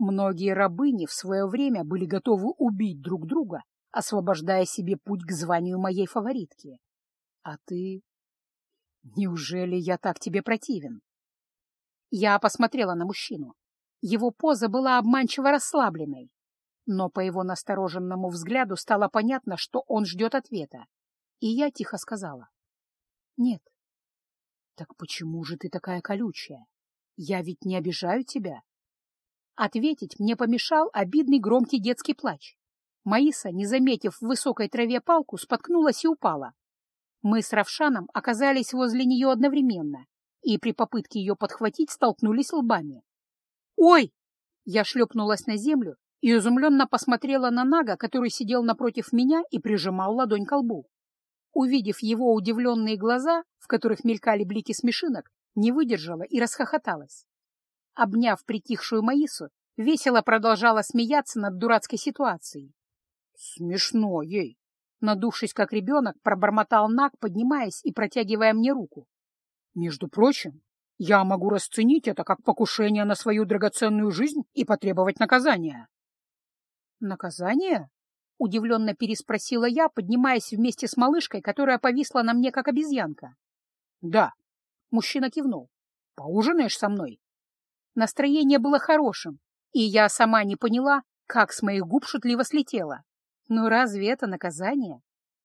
Многие рабыни в свое время были готовы убить друг друга, освобождая себе путь к званию моей фаворитки. А ты... Неужели я так тебе противен? Я посмотрела на мужчину. Его поза была обманчиво расслабленной, но по его настороженному взгляду стало понятно, что он ждет ответа, и я тихо сказала. «Нет». «Так почему же ты такая колючая? Я ведь не обижаю тебя». Ответить мне помешал обидный громкий детский плач. Маиса, не заметив в высокой траве палку, споткнулась и упала. Мы с Равшаном оказались возле нее одновременно и при попытке ее подхватить столкнулись лбами. «Ой!» Я шлепнулась на землю и изумленно посмотрела на Нага, который сидел напротив меня и прижимал ладонь к лбу. Увидев его удивленные глаза, в которых мелькали блики смешинок, не выдержала и расхохоталась. Обняв притихшую Маису, весело продолжала смеяться над дурацкой ситуацией. «Смешно ей!» Надувшись, как ребенок, пробормотал Наг, поднимаясь и протягивая мне руку. «Между прочим, я могу расценить это как покушение на свою драгоценную жизнь и потребовать наказания». «Наказание?» — удивленно переспросила я, поднимаясь вместе с малышкой, которая повисла на мне, как обезьянка. «Да», — мужчина кивнул. «Поужинаешь со мной?» Настроение было хорошим, и я сама не поняла, как с моих губ шутливо слетело. «Ну разве это наказание?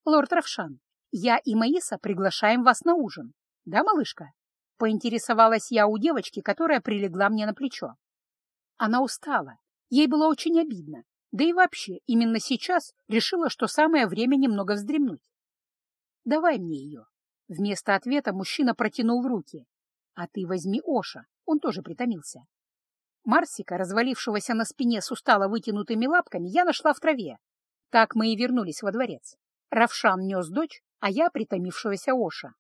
Лорд Равшан, я и Маиса приглашаем вас на ужин. Да, малышка?» Поинтересовалась я у девочки, которая прилегла мне на плечо. Она устала, ей было очень обидно, да и вообще именно сейчас решила, что самое время немного вздремнуть. «Давай мне ее». Вместо ответа мужчина протянул руки. «А ты возьми Оша, он тоже притомился». Марсика, развалившегося на спине с устало вытянутыми лапками, я нашла в траве, так мы и вернулись во дворец. Равшан нес дочь, а я притомившегося Оша.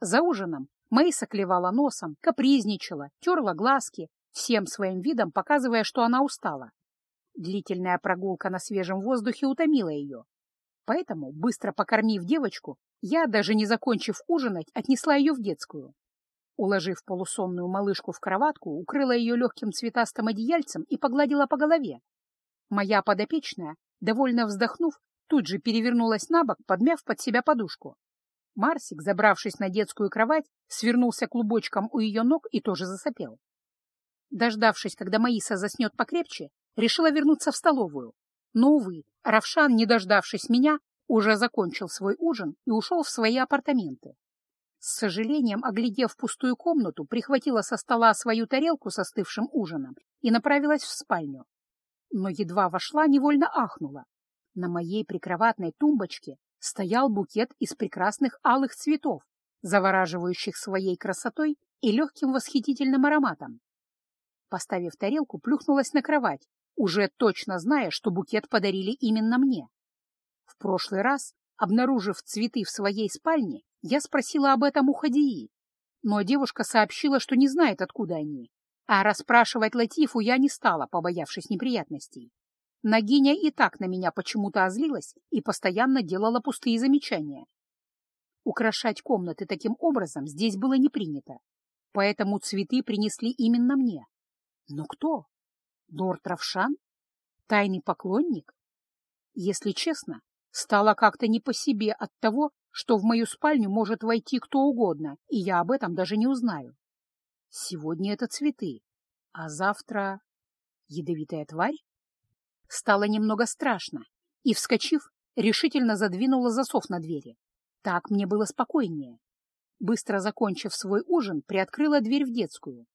За ужином Мэйса клевала носом, капризничала, терла глазки, всем своим видом показывая, что она устала. Длительная прогулка на свежем воздухе утомила ее. Поэтому, быстро покормив девочку, я, даже не закончив ужинать, отнесла ее в детскую. Уложив полусонную малышку в кроватку, укрыла ее легким цветастым одеяльцем и погладила по голове, Моя подопечная, довольно вздохнув, тут же перевернулась на бок, подмяв под себя подушку. Марсик, забравшись на детскую кровать, свернулся клубочком у ее ног и тоже засопел. Дождавшись, когда Маиса заснет покрепче, решила вернуться в столовую. Но, увы, Равшан, не дождавшись меня, уже закончил свой ужин и ушел в свои апартаменты. С сожалением, оглядев пустую комнату, прихватила со стола свою тарелку с остывшим ужином и направилась в спальню но едва вошла, невольно ахнула. На моей прикроватной тумбочке стоял букет из прекрасных алых цветов, завораживающих своей красотой и легким восхитительным ароматом. Поставив тарелку, плюхнулась на кровать, уже точно зная, что букет подарили именно мне. В прошлый раз, обнаружив цветы в своей спальне, я спросила об этом у Хадии, но девушка сообщила, что не знает, откуда они, а расспрашивать Латифу я не стала, побоявшись неприятностей. Нагиня и так на меня почему-то озлилась и постоянно делала пустые замечания. Украшать комнаты таким образом здесь было не принято, поэтому цветы принесли именно мне. Но кто? Лорд Равшан? Тайный поклонник? Если честно, стало как-то не по себе от того, что в мою спальню может войти кто угодно, и я об этом даже не узнаю. Сегодня это цветы, а завтра ядовитая тварь? Стало немного страшно, и, вскочив, решительно задвинула засов на двери. Так мне было спокойнее. Быстро закончив свой ужин, приоткрыла дверь в детскую.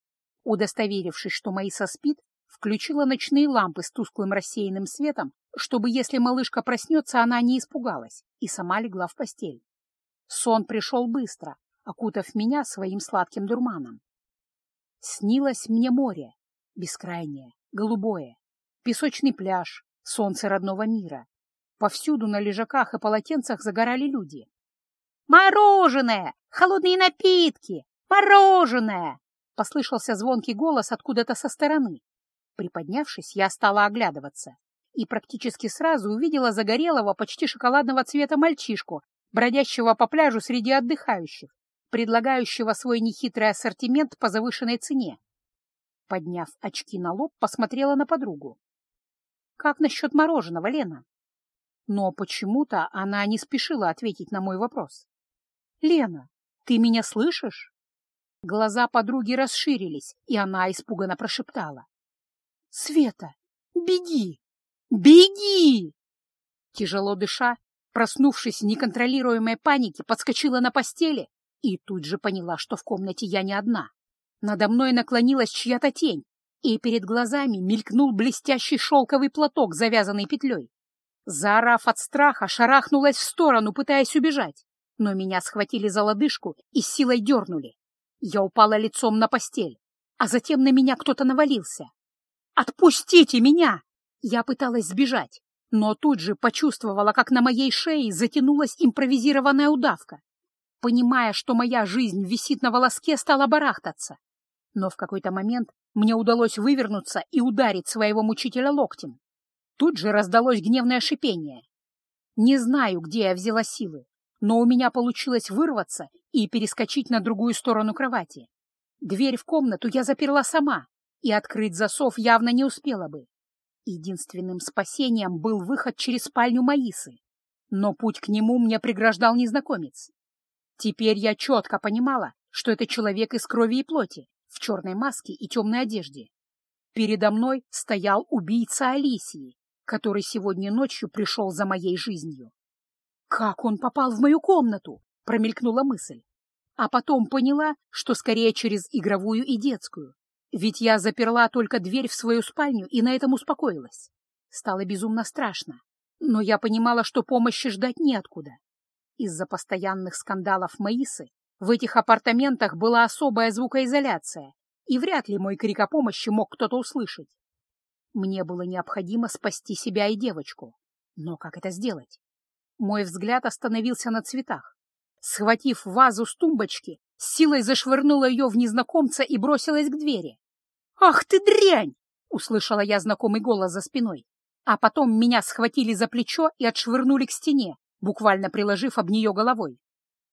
Удостоверившись, что Маиса спит, включила ночные лампы с тусклым рассеянным светом, чтобы, если малышка проснется, она не испугалась, и сама легла в постель. Сон пришел быстро, окутав меня своим сладким дурманом. Снилось мне море, бескрайнее, голубое, песочный пляж, солнце родного мира. Повсюду на лежаках и полотенцах загорали люди. «Мороженое! Холодные напитки! Мороженое!» Послышался звонкий голос откуда-то со стороны. Приподнявшись, я стала оглядываться и практически сразу увидела загорелого, почти шоколадного цвета мальчишку, бродящего по пляжу среди отдыхающих предлагающего свой нехитрый ассортимент по завышенной цене. Подняв очки на лоб, посмотрела на подругу. «Как насчет мороженого, Лена?» Но почему-то она не спешила ответить на мой вопрос. «Лена, ты меня слышишь?» Глаза подруги расширились, и она испуганно прошептала. «Света, беги! Беги!» Тяжело дыша, проснувшись в неконтролируемой панике, подскочила на постели и тут же поняла, что в комнате я не одна. Надо мной наклонилась чья-то тень, и перед глазами мелькнул блестящий шелковый платок, завязанный петлей. Заорав от страха, шарахнулась в сторону, пытаясь убежать, но меня схватили за лодыжку и силой дернули. Я упала лицом на постель, а затем на меня кто-то навалился. «Отпустите меня!» Я пыталась сбежать, но тут же почувствовала, как на моей шее затянулась импровизированная удавка. Понимая, что моя жизнь висит на волоске, стала барахтаться. Но в какой-то момент мне удалось вывернуться и ударить своего мучителя локтем. Тут же раздалось гневное шипение. Не знаю, где я взяла силы, но у меня получилось вырваться и перескочить на другую сторону кровати. Дверь в комнату я заперла сама, и открыть засов явно не успела бы. Единственным спасением был выход через спальню Маисы, но путь к нему мне преграждал незнакомец. Теперь я четко понимала, что это человек из крови и плоти, в черной маске и темной одежде. Передо мной стоял убийца Алисии, который сегодня ночью пришел за моей жизнью. «Как он попал в мою комнату?» — промелькнула мысль. А потом поняла, что скорее через игровую и детскую, ведь я заперла только дверь в свою спальню и на этом успокоилась. Стало безумно страшно, но я понимала, что помощи ждать неоткуда. Из-за постоянных скандалов Маисы в этих апартаментах была особая звукоизоляция, и вряд ли мой крик о помощи мог кто-то услышать. Мне было необходимо спасти себя и девочку. Но как это сделать? Мой взгляд остановился на цветах. Схватив вазу с тумбочки, силой зашвырнула ее в незнакомца и бросилась к двери. «Ах ты дрянь!» — услышала я знакомый голос за спиной. А потом меня схватили за плечо и отшвырнули к стене, буквально приложив об нее головой.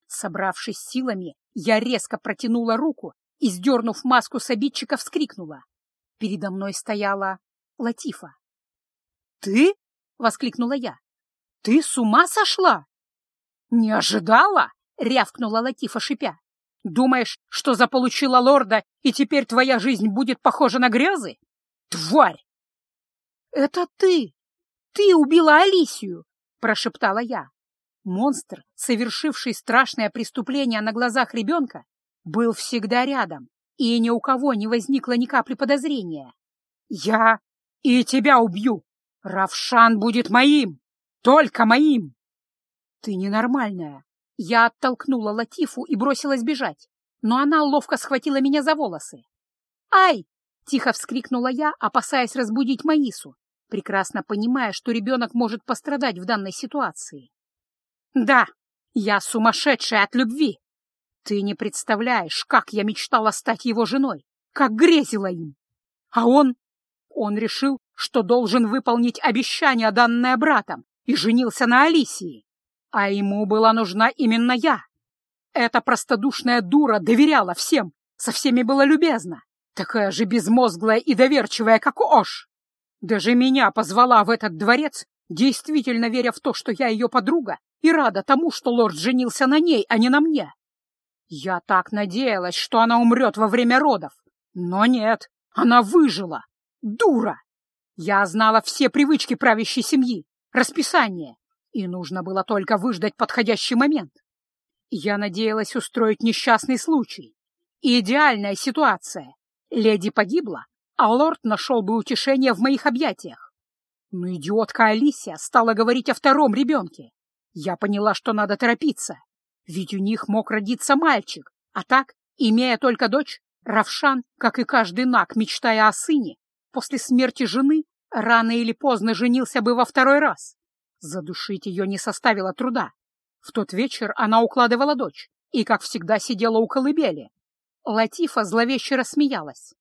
Собравшись силами, я резко протянула руку и, сдернув маску с обидчика, вскрикнула. Передо мной стояла Латифа. «Ты?» — воскликнула я. «Ты с ума сошла?» «Не ожидала?» — рявкнула Латифа, шипя. «Думаешь, что заполучила лорда, и теперь твоя жизнь будет похожа на грезы? Тварь!» «Это ты! Ты убила Алисию!» — прошептала я. Монстр, совершивший страшное преступление на глазах ребенка, был всегда рядом, и ни у кого не возникло ни капли подозрения. «Я и тебя убью! Равшан будет моим! Только моим!» «Ты ненормальная!» Я оттолкнула Латифу и бросилась бежать, но она ловко схватила меня за волосы. «Ай!» — тихо вскрикнула я, опасаясь разбудить Маису, прекрасно понимая, что ребенок может пострадать в данной ситуации. «Да, я сумасшедшая от любви! Ты не представляешь, как я мечтала стать его женой, как грезила им! А он... Он решил, что должен выполнить обещание, данное братом, и женился на Алисии. А ему была нужна именно я. Эта простодушная дура доверяла всем, со всеми была любезна, такая же безмозглая и доверчивая, как Ош. Даже меня позвала в этот дворец, действительно веря в то, что я ее подруга, и рада тому, что лорд женился на ней, а не на мне. Я так надеялась, что она умрет во время родов, но нет, она выжила. Дура! Я знала все привычки правящей семьи, расписание, и нужно было только выждать подходящий момент. Я надеялась устроить несчастный случай. Идеальная ситуация. Леди погибла, а лорд нашел бы утешение в моих объятиях. Но идиотка Алисия стала говорить о втором ребенке. Я поняла, что надо торопиться, ведь у них мог родиться мальчик, а так, имея только дочь, Равшан, как и каждый наг, мечтая о сыне, после смерти жены рано или поздно женился бы во второй раз. Задушить ее не составило труда. В тот вечер она укладывала дочь и, как всегда, сидела у колыбели. Латифа зловеще рассмеялась.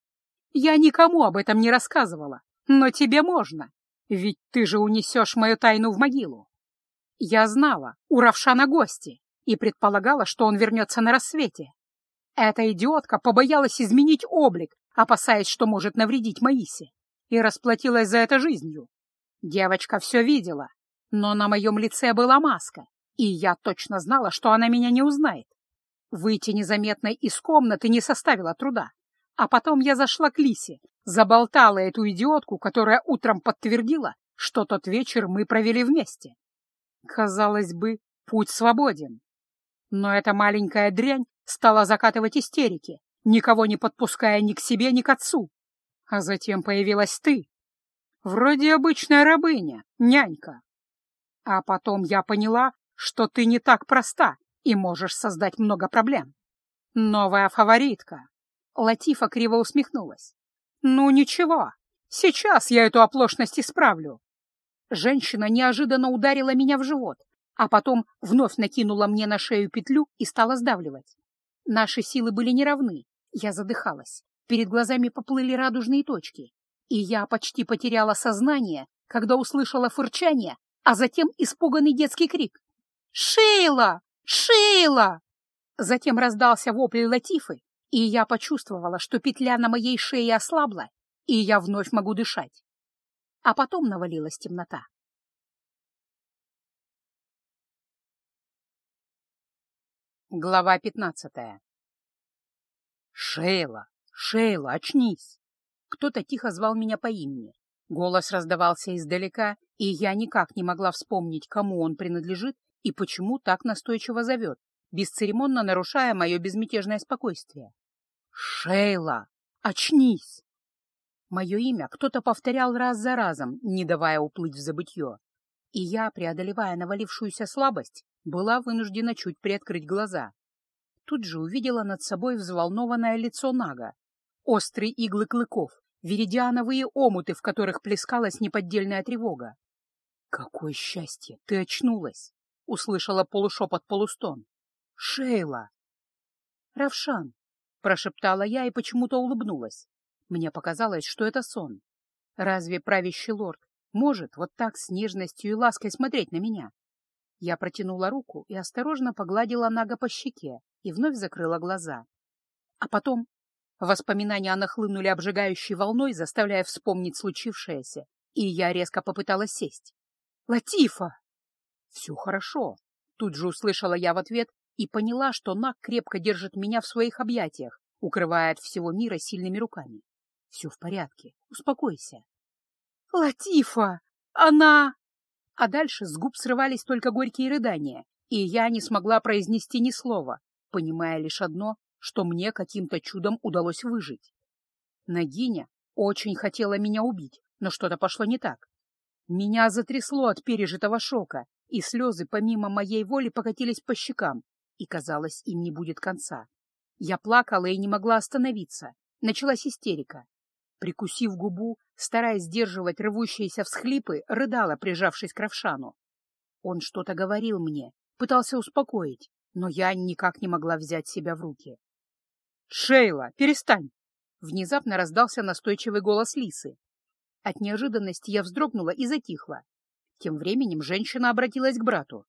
«Я никому об этом не рассказывала, но тебе можно, ведь ты же унесешь мою тайну в могилу». Я знала, у Равшана гости, и предполагала, что он вернется на рассвете. Эта идиотка побоялась изменить облик, опасаясь, что может навредить Маисе, и расплатилась за это жизнью. Девочка все видела, но на моем лице была маска, и я точно знала, что она меня не узнает. Выйти незаметно из комнаты не составило труда. А потом я зашла к Лисе, заболтала эту идиотку, которая утром подтвердила, что тот вечер мы провели вместе. Казалось бы, путь свободен. Но эта маленькая дрянь стала закатывать истерики, никого не подпуская ни к себе, ни к отцу. А затем появилась ты. Вроде обычная рабыня, нянька. А потом я поняла, что ты не так проста и можешь создать много проблем. Новая фаворитка. Латифа криво усмехнулась. Ну ничего, сейчас я эту оплошность исправлю. Женщина неожиданно ударила меня в живот, а потом вновь накинула мне на шею петлю и стала сдавливать. Наши силы были неравны, я задыхалась, перед глазами поплыли радужные точки, и я почти потеряла сознание, когда услышала фырчание, а затем испуганный детский крик. «Шейла! Шейла!» Затем раздался вопль Латифы, и я почувствовала, что петля на моей шее ослабла, и я вновь могу дышать. А потом навалилась темнота. Глава пятнадцатая «Шейла! Шейла, очнись!» Кто-то тихо звал меня по имени. Голос раздавался издалека, и я никак не могла вспомнить, кому он принадлежит и почему так настойчиво зовет, бесцеремонно нарушая мое безмятежное спокойствие. «Шейла! Очнись!» Мое имя кто-то повторял раз за разом, не давая уплыть в забытье. И я, преодолевая навалившуюся слабость, была вынуждена чуть приоткрыть глаза. Тут же увидела над собой взволнованное лицо Нага, острые иглы клыков, веридиановые омуты, в которых плескалась неподдельная тревога. «Какое счастье! Ты очнулась!» — услышала полушепот полустон. «Шейла!» «Равшан!» — прошептала я и почему-то улыбнулась. Мне показалось, что это сон. Разве правящий лорд может вот так с нежностью и лаской смотреть на меня? Я протянула руку и осторожно погладила Нага по щеке и вновь закрыла глаза. А потом воспоминания нахлынули обжигающей волной, заставляя вспомнить случившееся, и я резко попыталась сесть. «Латифа!» «Все хорошо», — тут же услышала я в ответ и поняла, что Наг крепко держит меня в своих объятиях, укрывая от всего мира сильными руками. «Все в порядке, успокойся». «Латифа! Она...» А дальше с губ срывались только горькие рыдания, и я не смогла произнести ни слова, понимая лишь одно, что мне каким-то чудом удалось выжить. Нагиня очень хотела меня убить, но что-то пошло не так. Меня затрясло от пережитого шока, и слезы помимо моей воли покатились по щекам, и, казалось, им не будет конца. Я плакала и не могла остановиться. Началась истерика. Прикусив губу, стараясь сдерживать рвущиеся всхлипы, рыдала, прижавшись к Равшану. Он что-то говорил мне, пытался успокоить, но я никак не могла взять себя в руки. «Шейла, перестань!» Внезапно раздался настойчивый голос Лисы. От неожиданности я вздрогнула и затихла. Тем временем женщина обратилась к брату.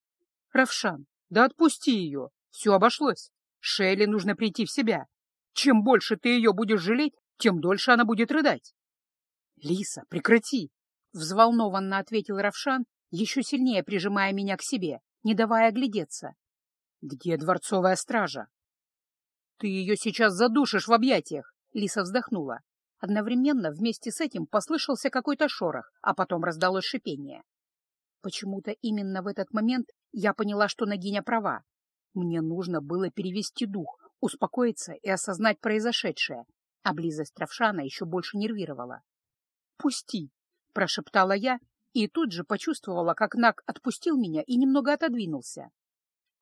«Равшан, да отпусти ее! Все обошлось! Шейле нужно прийти в себя! Чем больше ты ее будешь жалеть, тем дольше она будет рыдать!» «Лиса, прекрати!» — взволнованно ответил Равшан, еще сильнее прижимая меня к себе, не давая глядеться. «Где дворцовая стража?» «Ты ее сейчас задушишь в объятиях!» — Лиса вздохнула. Одновременно вместе с этим послышался какой-то шорох, а потом раздалось шипение. Почему-то именно в этот момент я поняла, что Нагиня права. Мне нужно было перевести дух, успокоиться и осознать произошедшее, а близость Равшана еще больше нервировала. «Пусти!» — прошептала я и тут же почувствовала, как Наг отпустил меня и немного отодвинулся.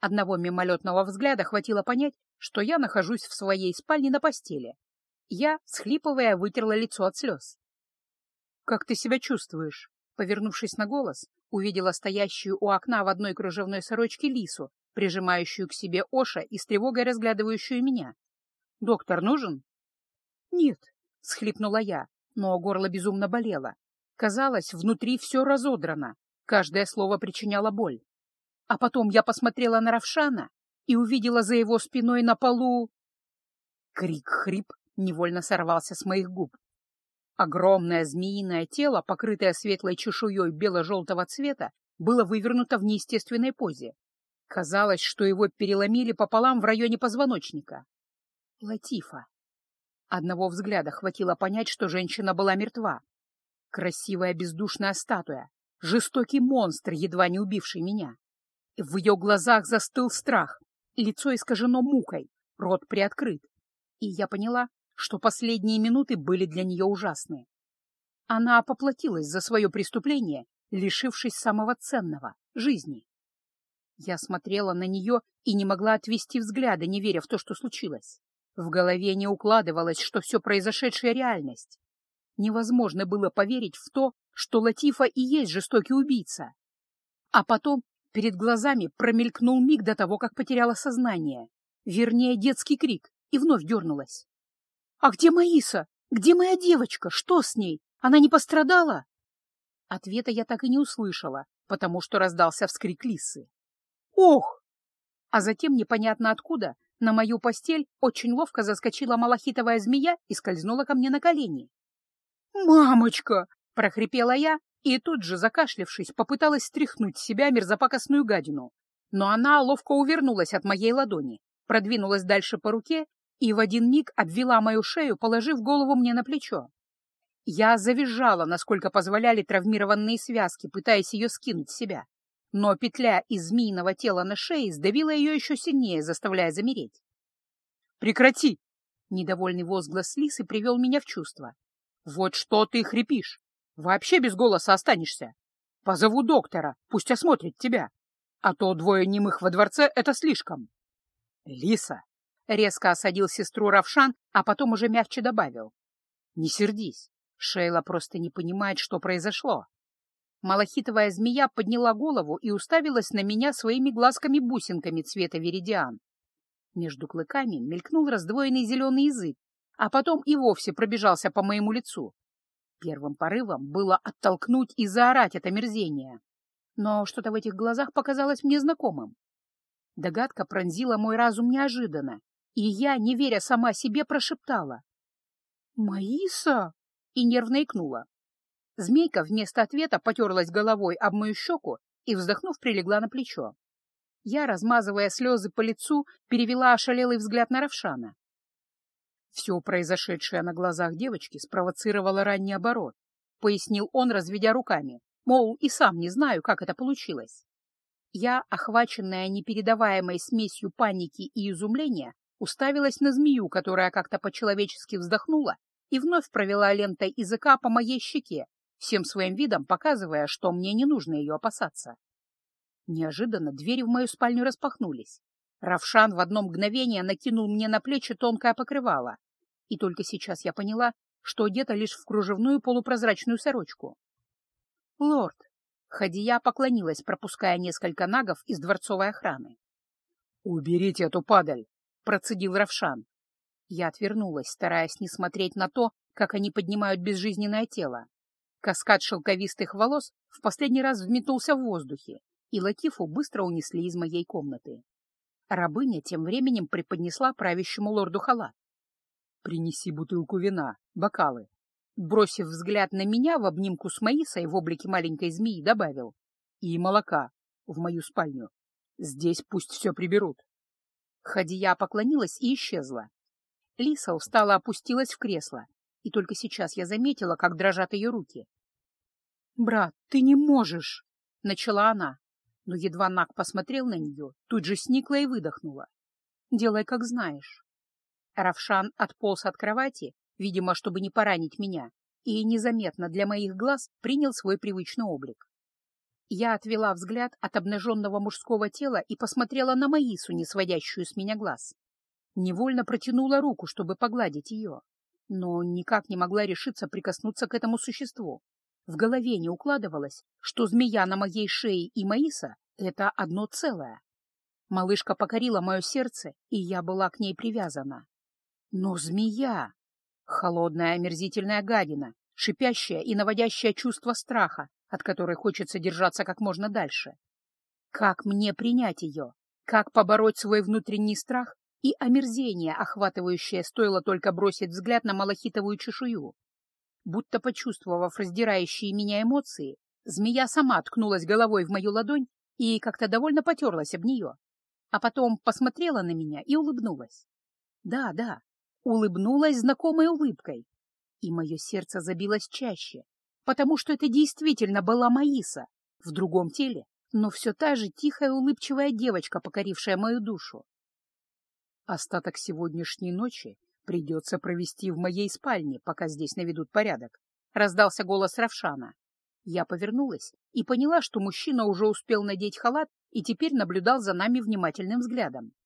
Одного мимолетного взгляда хватило понять, что я нахожусь в своей спальне на постели, я, схлипывая, вытерла лицо от слез. «Как ты себя чувствуешь?» Повернувшись на голос, увидела стоящую у окна в одной кружевной сорочке лису, прижимающую к себе Оша и с тревогой разглядывающую меня. «Доктор нужен?» «Нет», — схлипнула я, но горло безумно болело. Казалось, внутри все разодрано, каждое слово причиняло боль. А потом я посмотрела на Равшана и увидела за его спиной на полу... Крик-хрип невольно сорвался с моих губ. Огромное змеиное тело, покрытое светлой чешуей бело-желтого цвета, было вывернуто в неестественной позе. Казалось, что его переломили пополам в районе позвоночника. Латифа. Одного взгляда хватило понять, что женщина была мертва. Красивая бездушная статуя, жестокий монстр, едва не убивший меня. В ее глазах застыл страх, лицо искажено мукой, рот приоткрыт. И я поняла, что последние минуты были для нее ужасны. Она поплатилась за свое преступление, лишившись самого ценного — жизни. Я смотрела на нее и не могла отвести взгляда, не веря в то, что случилось. В голове не укладывалось, что все произошедшее — реальность. Невозможно было поверить в то, что Латифа и есть жестокий убийца. А потом перед глазами промелькнул миг до того, как потеряла сознание. Вернее, детский крик, и вновь дернулась. «А где Маиса? Где моя девочка? Что с ней? Она не пострадала?» Ответа я так и не услышала, потому что раздался вскрик лисы. «Ох!» А затем, непонятно откуда, на мою постель очень ловко заскочила малахитовая змея и скользнула ко мне на колени. «Мамочка!» — прохрипела я и тут же, закашлявшись, попыталась стряхнуть с себя мерзопакостную гадину. Но она ловко увернулась от моей ладони, продвинулась дальше по руке и в один миг обвела мою шею, положив голову мне на плечо. Я завизжала, насколько позволяли травмированные связки, пытаясь ее скинуть с себя. Но петля из змеиного тела на шее сдавила ее еще сильнее, заставляя замереть. «Прекрати!» — недовольный возглас Лисы привел меня в чувство. «Вот что ты хрипишь! Вообще без голоса останешься! Позову доктора, пусть осмотрит тебя, а то двое немых во дворце — это слишком!» «Лиса!» — резко осадил сестру Равшан, а потом уже мягче добавил. «Не сердись, Шейла просто не понимает, что произошло. Малахитовая змея подняла голову и уставилась на меня своими глазками-бусинками цвета веридиан. Между клыками мелькнул раздвоенный зеленый язык, а потом и вовсе пробежался по моему лицу. Первым порывом было оттолкнуть и заорать это мерзение. Но что-то в этих глазах показалось мне знакомым. Догадка пронзила мой разум неожиданно, и я, не веря сама себе, прошептала. «Маиса!» и нервно икнула. Змейка вместо ответа потерлась головой об мою щеку и, вздохнув, прилегла на плечо. Я, размазывая слезы по лицу, перевела ошалелый взгляд на Равшана. Все произошедшее на глазах девочки спровоцировало ранний оборот, пояснил он, разведя руками, мол, и сам не знаю, как это получилось. Я, охваченная непередаваемой смесью паники и изумления, уставилась на змею, которая как-то по-человечески вздохнула и вновь провела лентой языка по моей щеке, всем своим видом показывая, что мне не нужно ее опасаться. Неожиданно двери в мою спальню распахнулись. Равшан в одно мгновение накинул мне на плечи тонкое покрывало, и только сейчас я поняла, что одета лишь в кружевную полупрозрачную сорочку. «Лорд!» — Хадия поклонилась, пропуская несколько нагов из дворцовой охраны. «Уберите эту падаль!» — процедил Равшан. Я отвернулась, стараясь не смотреть на то, как они поднимают безжизненное тело. Каскад шелковистых волос в последний раз вметнулся в воздухе, и Латифу быстро унесли из моей комнаты. Рабыня тем временем преподнесла правящему лорду халат. «Принеси бутылку вина, бокалы». Бросив взгляд на меня в обнимку с Маисой в облике маленькой змеи, добавил. «И молока в мою спальню. Здесь пусть все приберут». Хадия поклонилась и исчезла, Лиса устало опустилась в кресло, и только сейчас я заметила, как дрожат ее руки. «Брат, ты не можешь!» — начала она, но едва Нак посмотрел на нее, тут же сникла и выдохнула. «Делай, как знаешь». Равшан отполз от кровати, видимо, чтобы не поранить меня, и незаметно для моих глаз принял свой привычный облик. Я отвела взгляд от обнаженного мужского тела и посмотрела на Маису, не сводящую с меня глаз. Невольно протянула руку, чтобы погладить ее, но никак не могла решиться прикоснуться к этому существу. В голове не укладывалось, что змея на моей шее и Маиса — это одно целое. Малышка покорила мое сердце, и я была к ней привязана. Но змея! Холодная омерзительная гадина, шипящая и наводящая чувство страха, от которой хочется держаться как можно дальше. Как мне принять ее? Как побороть свой внутренний страх и омерзение, охватывающее стоило только бросить взгляд на малахитовую чешую. Будто почувствовав раздирающие меня эмоции, змея сама ткнулась головой в мою ладонь и как-то довольно потерлась об нее, а потом посмотрела на меня и улыбнулась. Да, да, улыбнулась знакомой улыбкой, и мое сердце забилось чаще, потому что это действительно была Маиса в другом теле, но все та же тихая улыбчивая девочка, покорившая мою душу. Остаток сегодняшней ночи придется провести в моей спальне, пока здесь наведут порядок, — раздался голос Равшана. Я повернулась и поняла, что мужчина уже успел надеть халат и теперь наблюдал за нами внимательным взглядом. —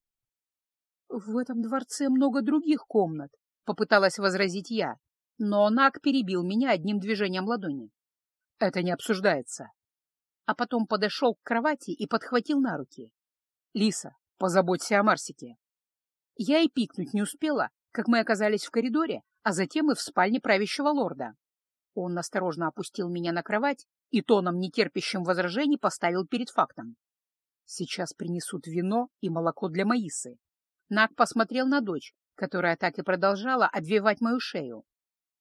В этом дворце много других комнат, — попыталась возразить я, но Нак перебил меня одним движением ладони. — Это не обсуждается. А потом подошел к кровати и подхватил на руки. — Лиса, позаботься о Марсике. Я и пикнуть не успела, как мы оказались в коридоре, а затем и в спальне правящего лорда. Он осторожно опустил меня на кровать и тоном, нетерпящим возражений, поставил перед фактом. Сейчас принесут вино и молоко для Маисы. Нак посмотрел на дочь, которая так и продолжала обвивать мою шею.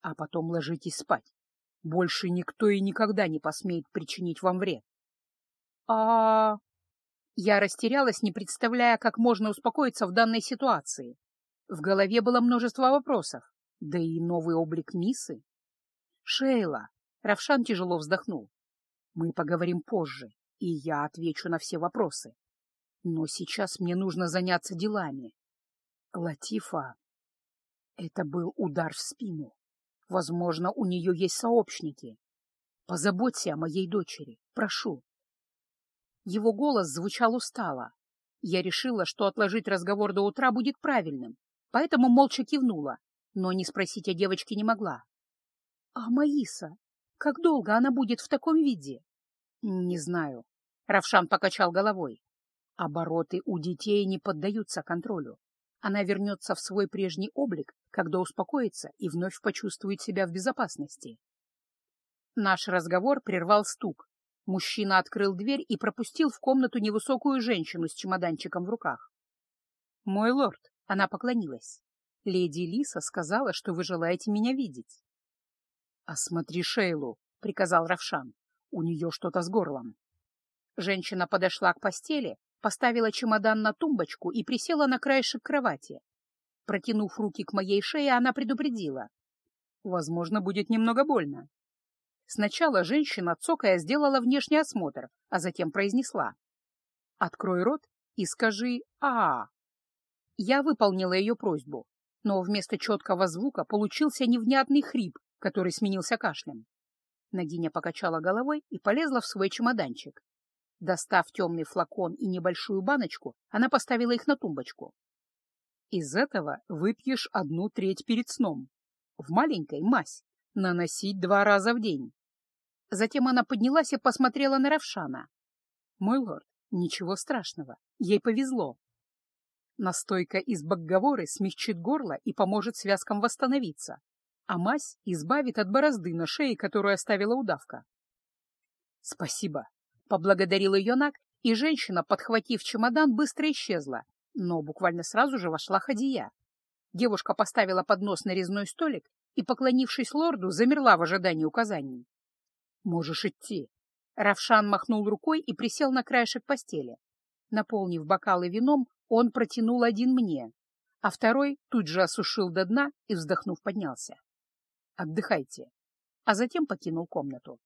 А потом ложитесь спать. Больше никто и никогда не посмеет причинить вам вред. А... Я растерялась, не представляя, как можно успокоиться в данной ситуации. В голове было множество вопросов, да и новый облик Мисы. «Шейла!» — Равшан тяжело вздохнул. «Мы поговорим позже, и я отвечу на все вопросы. Но сейчас мне нужно заняться делами. Латифа...» Это был удар в спину. Возможно, у нее есть сообщники. Позаботься о моей дочери, прошу. Его голос звучал устало. Я решила, что отложить разговор до утра будет правильным, поэтому молча кивнула, но не спросить о девочке не могла. А Маиса? Как долго она будет в таком виде? Не знаю. Равшан покачал головой. Обороты у детей не поддаются контролю. Она вернется в свой прежний облик, когда успокоится и вновь почувствует себя в безопасности. Наш разговор прервал стук. Мужчина открыл дверь и пропустил в комнату невысокую женщину с чемоданчиком в руках. «Мой лорд», — она поклонилась, — «леди Лиса сказала, что вы желаете меня видеть». «Осмотри Шейлу», — приказал Равшан. «У нее что-то с горлом». Женщина подошла к постели, поставила чемодан на тумбочку и присела на краешек кровати. Протянув руки к моей шее, она предупредила. «Возможно, будет немного больно». Сначала женщина, цокая, сделала внешний осмотр, а затем произнесла. «Открой рот и скажи а, -а, -а Я выполнила ее просьбу, но вместо четкого звука получился невнятный хрип, который сменился кашлем. Нагиня покачала головой и полезла в свой чемоданчик. Достав темный флакон и небольшую баночку, она поставила их на тумбочку. Из этого выпьешь одну треть перед сном. В маленькой мазь. Наносить два раза в день. Затем она поднялась и посмотрела на Равшана. «Мой лорд, ничего страшного. Ей повезло. Настойка из багговоры смягчит горло и поможет связкам восстановиться а мазь избавит от борозды на шее, которую оставила удавка. «Спасибо», — поблагодарил ее Нак, и женщина, подхватив чемодан, быстро исчезла, но буквально сразу же вошла Хадия. Девушка поставила поднос на резной столик и, поклонившись лорду, замерла в ожидании указаний. «Можешь идти». Равшан махнул рукой и присел на краешек постели. Наполнив бокалы вином, он протянул один мне, а второй тут же осушил до дна и, вздохнув, поднялся. Отдыхайте. А затем покинул комнату.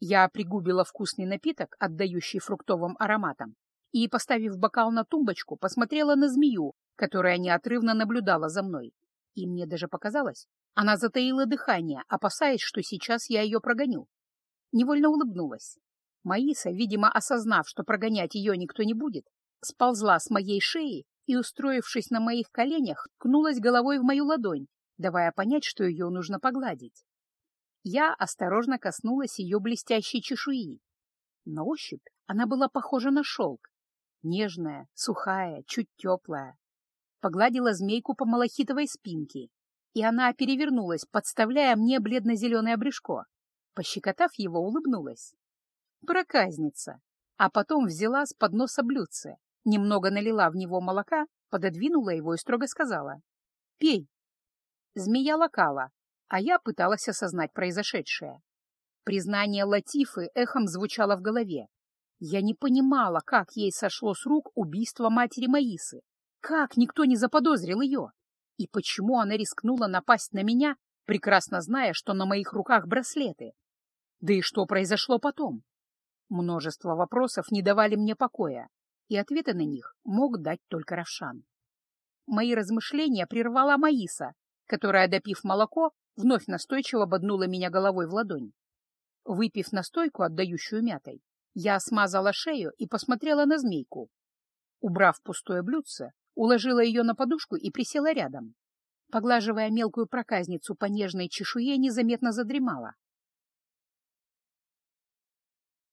Я пригубила вкусный напиток, отдающий фруктовым ароматом, и, поставив бокал на тумбочку, посмотрела на змею, которая неотрывно наблюдала за мной. И мне даже показалось, она затаила дыхание, опасаясь, что сейчас я ее прогоню. Невольно улыбнулась. Маиса, видимо, осознав, что прогонять ее никто не будет, сползла с моей шеи и, устроившись на моих коленях, ткнулась головой в мою ладонь, давая понять, что ее нужно погладить. Я осторожно коснулась ее блестящей чешуи. На ощупь она была похожа на шелк. Нежная, сухая, чуть теплая. Погладила змейку по малахитовой спинке, и она перевернулась, подставляя мне бледно-зеленое брюшко. Пощекотав его, улыбнулась. Проказница. А потом взяла с подноса блюдце, немного налила в него молока, пододвинула его и строго сказала. «Пей». Змея локала, а я пыталась осознать произошедшее. Признание Латифы эхом звучало в голове. Я не понимала, как ей сошло с рук убийство матери Маисы, как никто не заподозрил ее, и почему она рискнула напасть на меня, прекрасно зная, что на моих руках браслеты. Да и что произошло потом? Множество вопросов не давали мне покоя, и ответы на них мог дать только Равшан. Мои размышления прервала Маиса, которая, допив молоко, вновь настойчиво боднула меня головой в ладонь. Выпив настойку, отдающую мятой, я смазала шею и посмотрела на змейку. Убрав пустое блюдце, уложила ее на подушку и присела рядом. Поглаживая мелкую проказницу по нежной чешуе, незаметно задремала.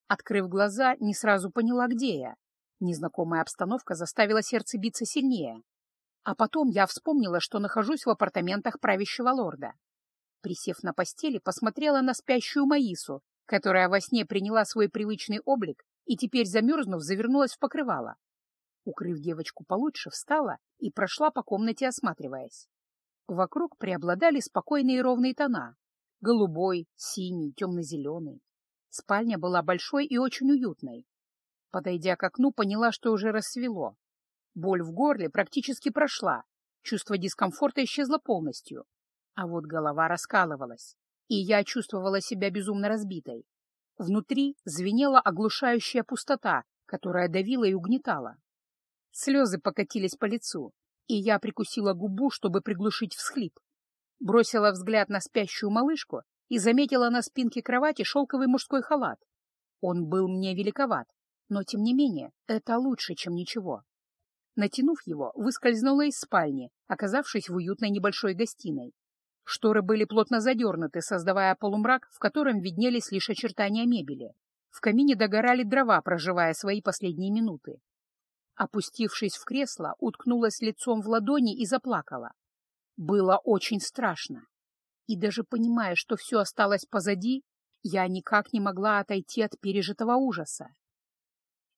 Открыв глаза, не сразу поняла, где я. Незнакомая обстановка заставила сердце биться сильнее. А потом я вспомнила, что нахожусь в апартаментах правящего лорда. Присев на постели, посмотрела на спящую Маису, которая во сне приняла свой привычный облик и теперь, замерзнув, завернулась в покрывало. Укрыв девочку получше, встала и прошла по комнате, осматриваясь. Вокруг преобладали спокойные и ровные тона — голубой, синий, темно-зеленый. Спальня была большой и очень уютной. Подойдя к окну, поняла, что уже рассвело. Боль в горле практически прошла, чувство дискомфорта исчезло полностью. А вот голова раскалывалась, и я чувствовала себя безумно разбитой. Внутри звенела оглушающая пустота, которая давила и угнетала. Слезы покатились по лицу, и я прикусила губу, чтобы приглушить всхлип. Бросила взгляд на спящую малышку и заметила на спинке кровати шелковый мужской халат. Он был мне великоват, но, тем не менее, это лучше, чем ничего. Натянув его, выскользнула из спальни, оказавшись в уютной небольшой гостиной. Шторы были плотно задернуты, создавая полумрак, в котором виднелись лишь очертания мебели. В камине догорали дрова, проживая свои последние минуты. Опустившись в кресло, уткнулась лицом в ладони и заплакала. Было очень страшно. И даже понимая, что все осталось позади, я никак не могла отойти от пережитого ужаса.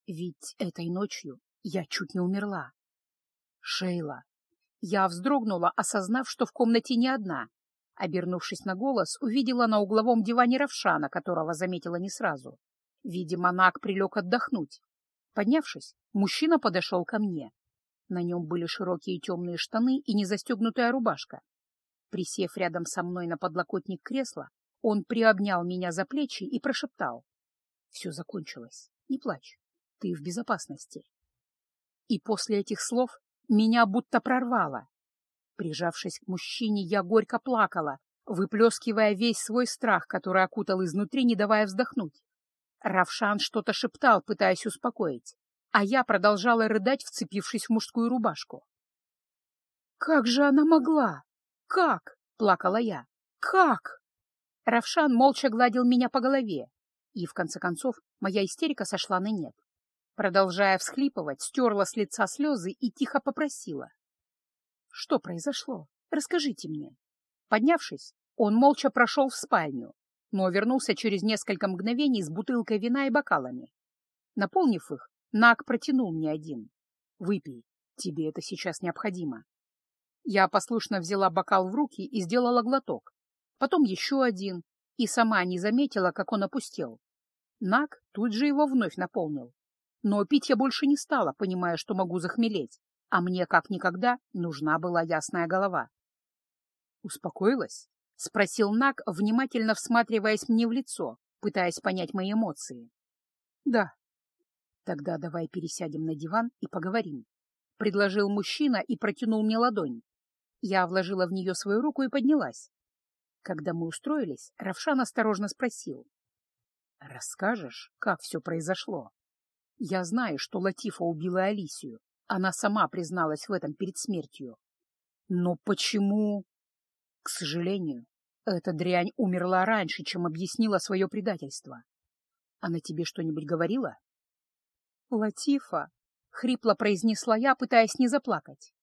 Ведь этой ночью я чуть не умерла. Шейла. Я вздрогнула, осознав, что в комнате не одна. Обернувшись на голос, увидела на угловом диване Равшана, которого заметила не сразу. Видимо, Нак прилег отдохнуть. Поднявшись, мужчина подошел ко мне. На нем были широкие темные штаны и незастегнутая рубашка. Присев рядом со мной на подлокотник кресла, он приобнял меня за плечи и прошептал. — Все закончилось. Не плачь. Ты в безопасности. И после этих слов меня будто прорвало. Прижавшись к мужчине, я горько плакала, выплескивая весь свой страх, который окутал изнутри, не давая вздохнуть. Равшан что-то шептал, пытаясь успокоить, а я продолжала рыдать, вцепившись в мужскую рубашку. «Как же она могла? Как?» — плакала я. «Как?» Равшан молча гладил меня по голове, и, в конце концов, моя истерика сошла на нет. Продолжая всхлипывать, стерла с лица слезы и тихо попросила. «Что произошло? Расскажите мне». Поднявшись, он молча прошел в спальню, но вернулся через несколько мгновений с бутылкой вина и бокалами. Наполнив их, Нак протянул мне один. «Выпей, тебе это сейчас необходимо». Я послушно взяла бокал в руки и сделала глоток, потом еще один, и сама не заметила, как он опустел. Нак тут же его вновь наполнил. Но пить я больше не стала, понимая, что могу захмелеть, а мне, как никогда, нужна была ясная голова. Успокоилась? — спросил Нак, внимательно всматриваясь мне в лицо, пытаясь понять мои эмоции. — Да. — Тогда давай пересядем на диван и поговорим, — предложил мужчина и протянул мне ладонь. Я вложила в нее свою руку и поднялась. Когда мы устроились, Равшан осторожно спросил. — Расскажешь, как все произошло? Я знаю, что Латифа убила Алисию. Она сама призналась в этом перед смертью. Но почему... К сожалению, эта дрянь умерла раньше, чем объяснила свое предательство. Она тебе что-нибудь говорила? Латифа, — хрипло произнесла я, пытаясь не заплакать.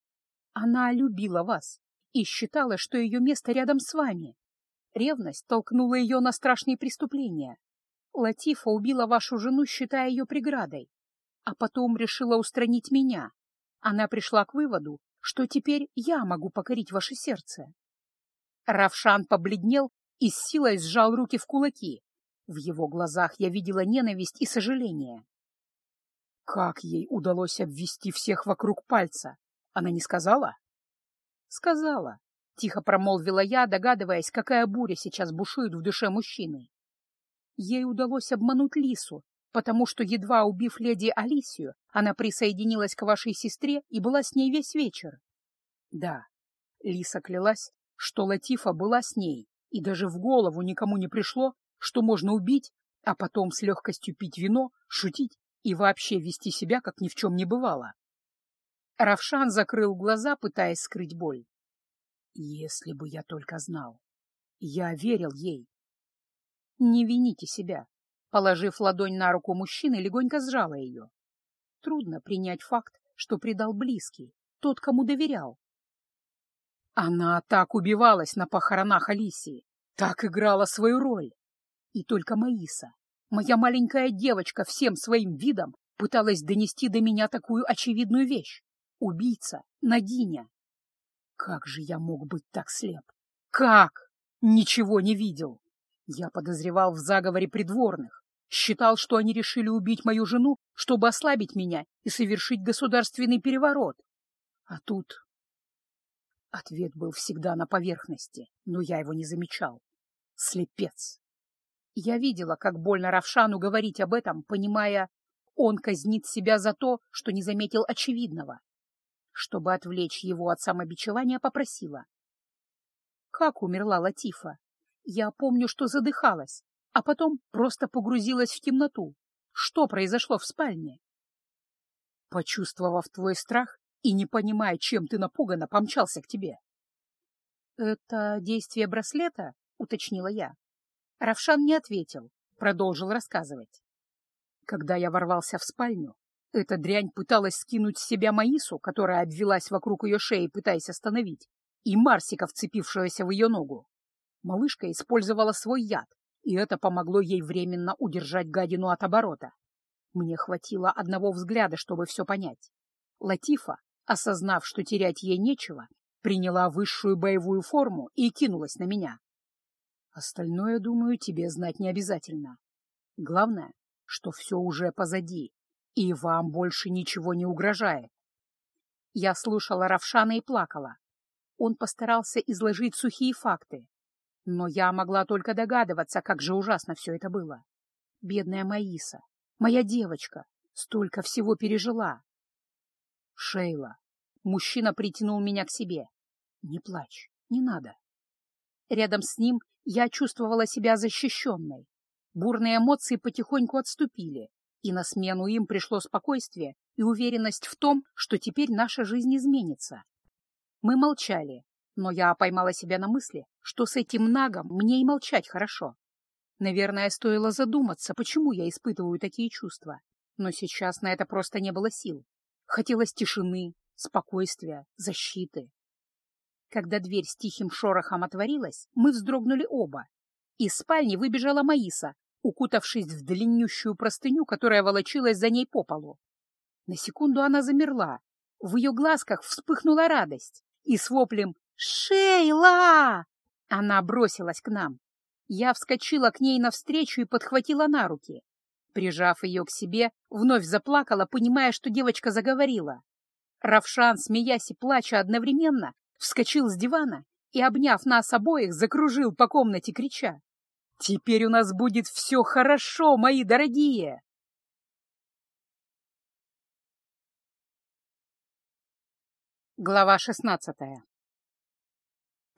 Она любила вас и считала, что ее место рядом с вами. Ревность толкнула ее на страшные преступления. Латифа убила вашу жену, считая ее преградой, а потом решила устранить меня. она пришла к выводу, что теперь я могу покорить ваше сердце. Равшан побледнел и с силой сжал руки в кулаки. В его глазах я видела ненависть и сожаление. Как ей удалось обвести всех вокруг пальца? Она не сказала? Сказала. Тихо промолвила я, догадываясь, какая буря сейчас бушует в душе мужчины. Ей удалось обмануть Лису, потому что, едва убив леди Алисию, она присоединилась к вашей сестре и была с ней весь вечер. Да, Лиса клялась, что Латифа была с ней, и даже в голову никому не пришло, что можно убить, а потом с легкостью пить вино, шутить и вообще вести себя, как ни в чем не бывало. Равшан закрыл глаза, пытаясь скрыть боль. Если бы я только знал. Я верил ей. Не вините себя. Положив ладонь на руку мужчины, легонько сжала ее. Трудно принять факт, что предал близкий, тот, кому доверял. Она так убивалась на похоронах Алисии, так играла свою роль. И только Маиса, моя маленькая девочка, всем своим видом пыталась донести до меня такую очевидную вещь. Убийца, Нагиня. Как же я мог быть так слеп? Как? Ничего не видел. Я подозревал в заговоре придворных. Считал, что они решили убить мою жену, чтобы ослабить меня и совершить государственный переворот. А тут... Ответ был всегда на поверхности, но я его не замечал. Слепец. Я видела, как больно Равшану говорить об этом, понимая, он казнит себя за то, что не заметил очевидного. Чтобы отвлечь его от самобичевания, попросила. Как умерла Латифа? Я помню, что задыхалась, а потом просто погрузилась в темноту. Что произошло в спальне? Почувствовав твой страх и не понимая, чем ты напугана, помчался к тебе. — Это действие браслета? — уточнила я. Равшан не ответил, продолжил рассказывать. Когда я ворвался в спальню, эта дрянь пыталась скинуть с себя Маису, которая обвелась вокруг ее шеи, пытаясь остановить, и Марсика, вцепившегося в ее ногу. Малышка использовала свой яд, и это помогло ей временно удержать гадину от оборота. Мне хватило одного взгляда, чтобы все понять. Латифа, осознав, что терять ей нечего, приняла высшую боевую форму и кинулась на меня. Остальное, думаю, тебе знать не обязательно. Главное, что все уже позади, и вам больше ничего не угрожает. Я слушала Равшана и плакала. Он постарался изложить сухие факты, но я могла только догадываться, как же ужасно все это было. Бедная Маиса, моя девочка, столько всего пережила. Шейла, мужчина притянул меня к себе. Не плачь, не надо. Рядом с ним я чувствовала себя защищенной. Бурные эмоции потихоньку отступили, и на смену им пришло спокойствие и уверенность в том, что теперь наша жизнь изменится. Мы молчали, но я поймала себя на мысли, что с этим нагом мне и молчать хорошо. Наверное, стоило задуматься, почему я испытываю такие чувства. Но сейчас на это просто не было сил. Хотелось тишины, спокойствия, защиты. Когда дверь с тихим шорохом отворилась, мы вздрогнули оба. Из спальни выбежала Маиса, укутавшись в длиннющую простыню, которая волочилась за ней по полу. На секунду она замерла. В ее глазках вспыхнула радость, и с воплем «Шейла!» она бросилась к нам. Я вскочила к ней навстречу и подхватила на руки. Прижав ее к себе, вновь заплакала, понимая, что девочка заговорила. Равшан, смеясь и плача одновременно, вскочил с дивана и, обняв нас обоих, закружил по комнате, крича. Теперь у нас будет все хорошо, мои дорогие!» Глава шестнадцатая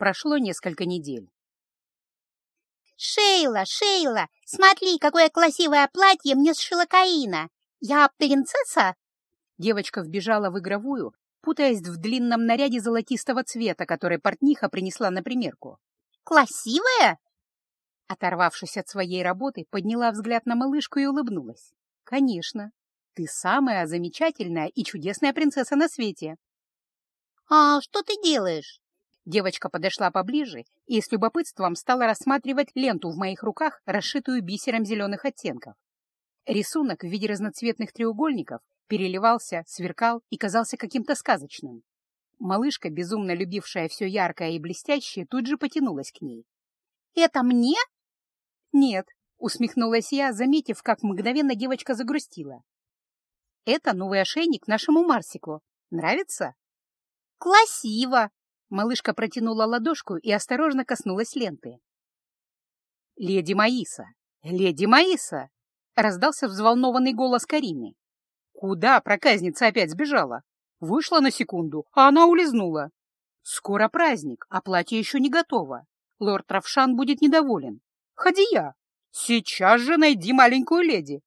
Прошло несколько недель. «Шейла, Шейла, смотри, какое красивое платье мне сшила Каина! Я принцесса?» Девочка вбежала в игровую, путаясь в длинном наряде золотистого цвета, который портниха принесла на примерку. «Красивая?» Оторвавшись от своей работы, подняла взгляд на малышку и улыбнулась. «Конечно, ты самая замечательная и чудесная принцесса на свете!» «А что ты делаешь?» Девочка подошла поближе и с любопытством стала рассматривать ленту в моих руках, расшитую бисером зеленых оттенков. Рисунок в виде разноцветных треугольников переливался, сверкал и казался каким-то сказочным. Малышка, безумно любившая все яркое и блестящее, тут же потянулась к ней. «Это мне?» «Нет», — усмехнулась я, заметив, как мгновенно девочка загрустила. «Это новый ошейник нашему Марсику. Нравится?» «Красиво!» — малышка протянула ладошку и осторожно коснулась ленты. «Леди Маиса! Леди Маиса!» — раздался взволнованный голос Карины. «Куда проказница опять сбежала? Вышла на секунду, а она улизнула. Скоро праздник, а платье еще не готово. Лорд Равшан будет недоволен. Ходи я. Сейчас же найди маленькую леди.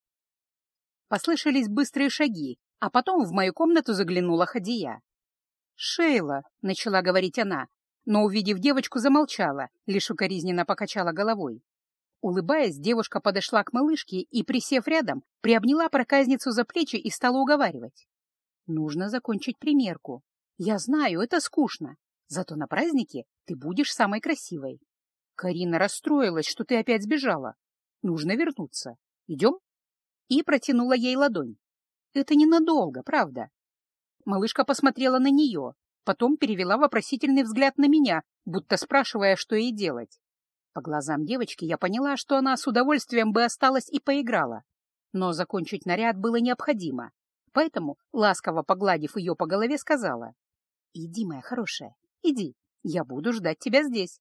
Послышались быстрые шаги, а потом в мою комнату заглянула Хадия. «Шейла», — начала говорить она, но, увидев девочку, замолчала, лишь укоризненно покачала головой. Улыбаясь, девушка подошла к малышке и, присев рядом, приобняла проказницу за плечи и стала уговаривать. Нужно закончить примерку. Я знаю, это скучно. Зато на празднике ты будешь самой красивой. Карина расстроилась, что ты опять сбежала. Нужно вернуться. Идем? И протянула ей ладонь. Это ненадолго, правда? Малышка посмотрела на нее, потом перевела вопросительный взгляд на меня, будто спрашивая, что ей делать. По глазам девочки я поняла, что она с удовольствием бы осталась и поиграла. Но закончить наряд было необходимо, Поэтому, ласково погладив ее по голове, сказала, «Иди, моя хорошая, иди, я буду ждать тебя здесь».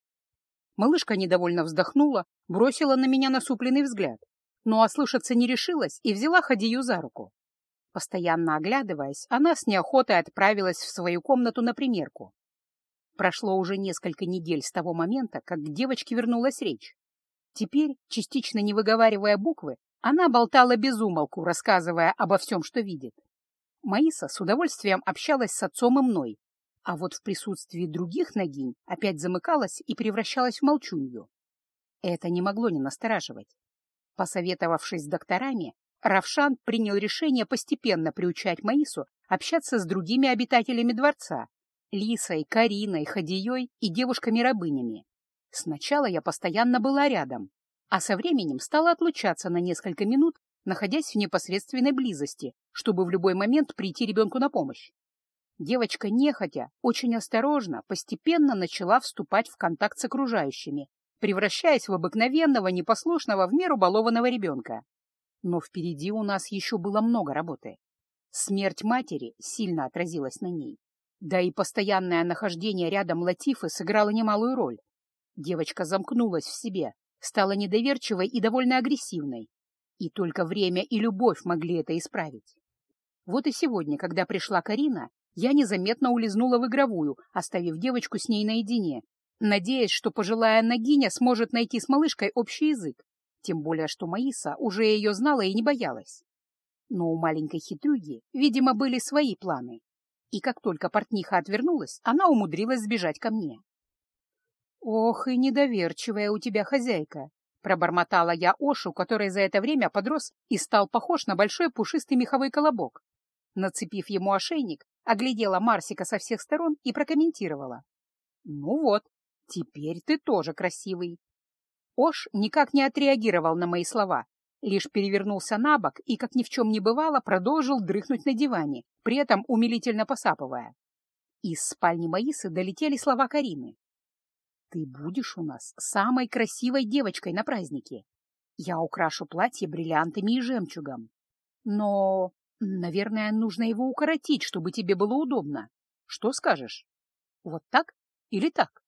Малышка недовольно вздохнула, бросила на меня насупленный взгляд, но ослышаться не решилась и взяла Хадию за руку. Постоянно оглядываясь, она с неохотой отправилась в свою комнату на примерку. Прошло уже несколько недель с того момента, как к девочке вернулась речь. Теперь, частично не выговаривая буквы, она болтала без умолку, рассказывая обо всем, что видит. Маиса с удовольствием общалась с отцом и мной, а вот в присутствии других ногинь опять замыкалась и превращалась в молчунью. Это не могло не настораживать. Посоветовавшись с докторами, Равшан принял решение постепенно приучать Маису общаться с другими обитателями дворца — Лисой, Кариной, Хадией и девушками-рабынями. Сначала я постоянно была рядом, а со временем стала отлучаться на несколько минут находясь в непосредственной близости, чтобы в любой момент прийти ребенку на помощь. Девочка нехотя, очень осторожно, постепенно начала вступать в контакт с окружающими, превращаясь в обыкновенного, непослушного, в меру балованного ребенка. Но впереди у нас еще было много работы. Смерть матери сильно отразилась на ней. Да и постоянное нахождение рядом Латифы сыграло немалую роль. Девочка замкнулась в себе, стала недоверчивой и довольно агрессивной, и только время и любовь могли это исправить. Вот и сегодня, когда пришла Карина, я незаметно улизнула в игровую, оставив девочку с ней наедине, надеясь, что пожилая Нагиня сможет найти с малышкой общий язык, тем более что Маиса уже ее знала и не боялась. Но у маленькой хитрюги, видимо, были свои планы, и как только портниха отвернулась, она умудрилась сбежать ко мне. «Ох, и недоверчивая у тебя хозяйка!» Пробормотала я Ошу, который за это время подрос и стал похож на большой пушистый меховой колобок. Нацепив ему ошейник, оглядела Марсика со всех сторон и прокомментировала. «Ну вот, теперь ты тоже красивый». Ош никак не отреагировал на мои слова, лишь перевернулся на бок и, как ни в чем не бывало, продолжил дрыхнуть на диване, при этом умилительно посапывая. Из спальни Маисы долетели слова Карины. Ты будешь у нас самой красивой девочкой на празднике. Я украшу платье бриллиантами и жемчугом. Но, наверное, нужно его укоротить, чтобы тебе было удобно. Что скажешь? Вот так или так?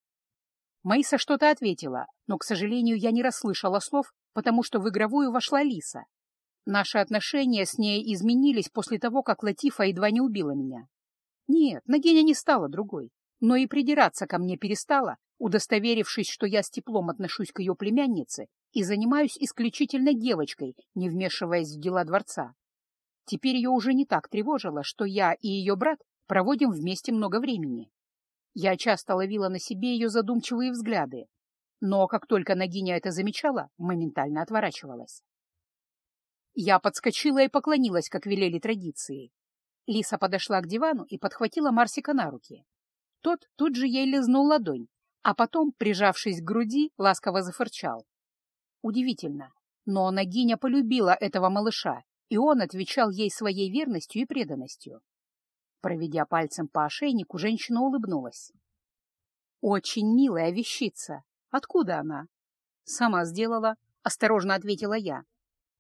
Маиса что-то ответила, но, к сожалению, я не расслышала слов, потому что в игровую вошла Лиса. Наши отношения с ней изменились после того, как Латифа едва не убила меня. Нет, Нагиня не стала другой, но и придираться ко мне перестала, удостоверившись, что я с теплом отношусь к ее племяннице и занимаюсь исключительно девочкой, не вмешиваясь в дела дворца. Теперь ее уже не так тревожило, что я и ее брат проводим вместе много времени. Я часто ловила на себе ее задумчивые взгляды, но как только Нагиня это замечала, моментально отворачивалась. Я подскочила и поклонилась, как велели традиции. Лиса подошла к дивану и подхватила Марсика на руки. Тот тут же ей лизнул ладонь, а потом, прижавшись к груди, ласково зафырчал. Удивительно, но Нагиня полюбила этого малыша и он отвечал ей своей верностью и преданностью. Проведя пальцем по ошейнику, женщина улыбнулась. «Очень милая вещица. Откуда она?» «Сама сделала», — осторожно ответила я.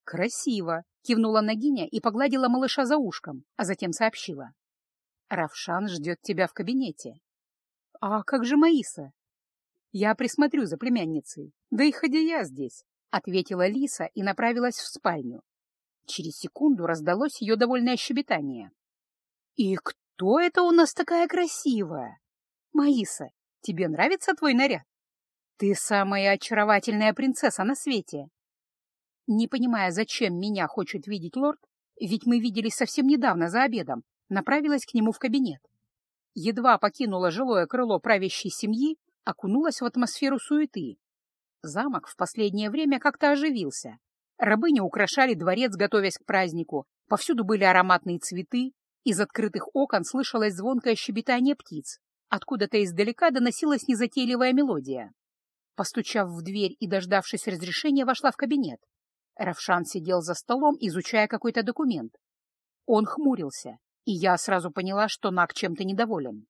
«Красиво», — кивнула Нагиня и погладила малыша за ушком, а затем сообщила. «Равшан ждет тебя в кабинете». «А как же Маиса?» «Я присмотрю за племянницей, да и хотя я здесь», — ответила Лиса и направилась в спальню. Через секунду раздалось ее довольное щебетание. «И кто это у нас такая красивая? Маиса, тебе нравится твой наряд? Ты самая очаровательная принцесса на свете!» Не понимая, зачем меня хочет видеть лорд, ведь мы виделись совсем недавно за обедом, направилась к нему в кабинет. Едва покинула жилое крыло правящей семьи, окунулась в атмосферу суеты. Замок в последнее время как-то оживился. Рабыни украшали дворец, готовясь к празднику. Повсюду были ароматные цветы. Из открытых окон слышалось звонкое щебетание птиц. Откуда-то издалека доносилась незатейливая мелодия. Постучав в дверь и дождавшись разрешения, вошла в кабинет. Равшан сидел за столом, изучая какой-то документ. Он хмурился, и я сразу поняла, что Нак чем-то недоволен.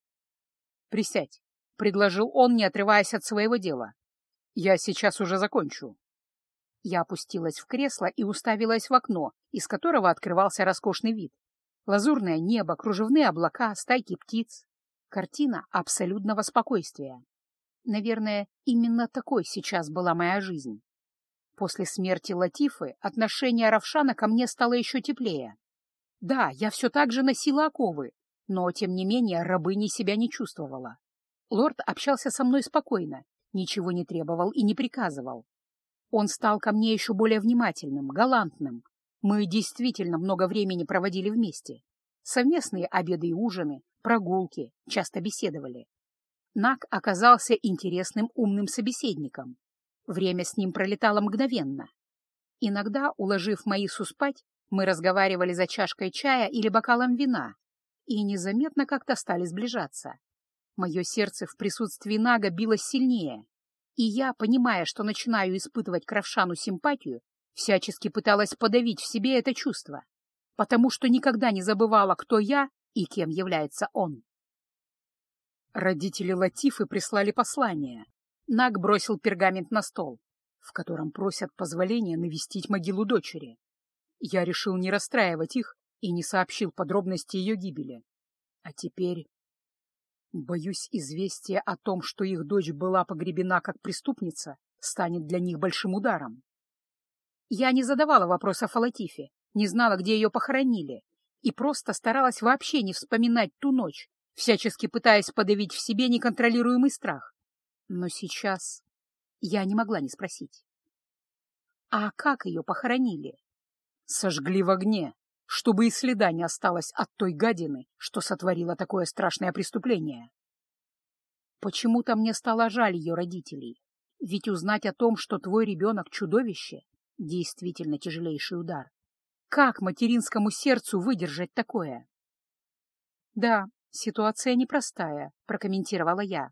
«Присядь», — предложил он, не отрываясь от своего дела. «Я сейчас уже закончу». Я опустилась в кресло и уставилась в окно, из которого открывался роскошный вид. Лазурное небо, кружевные облака, стайки птиц. Картина абсолютного спокойствия. Наверное, именно такой сейчас была моя жизнь. После смерти Латифы отношение Равшана ко мне стало еще теплее. Да, я все так же носила оковы, но, тем не менее, рабыней себя не чувствовала. Лорд общался со мной спокойно, ничего не требовал и не приказывал. Он стал ко мне еще более внимательным, галантным. Мы действительно много времени проводили вместе. Совместные обеды и ужины, прогулки, часто беседовали. Нак оказался интересным умным собеседником. Время с ним пролетало мгновенно. Иногда, уложив Маису спать, мы разговаривали за чашкой чая или бокалом вина и незаметно как-то стали сближаться. Мое сердце в присутствии Нага билось сильнее, и я, понимая, что начинаю испытывать к Равшану симпатию, всячески пыталась подавить в себе это чувство, потому что никогда не забывала, кто я и кем является он. Родители Латифы прислали послание, Наг бросил пергамент на стол, в котором просят позволения навестить могилу дочери. Я решил не расстраивать их и не сообщил подробности ее гибели. А теперь... Боюсь, известие о том, что их дочь была погребена как преступница, станет для них большим ударом. Я не задавала вопросов о Латифе, не знала, где ее похоронили, и просто старалась вообще не вспоминать ту ночь, всячески пытаясь подавить в себе неконтролируемый страх. Но сейчас я не могла не спросить. А как ее похоронили? Сожгли в огне, чтобы и следа не осталось от той гадины, что сотворила такое страшное преступление. Почему-то мне стало жаль ее родителей, ведь узнать о том, что твой ребенок — чудовище, действительно тяжелейший удар. Как материнскому сердцу выдержать такое? Да, ситуация непростая, прокомментировала я.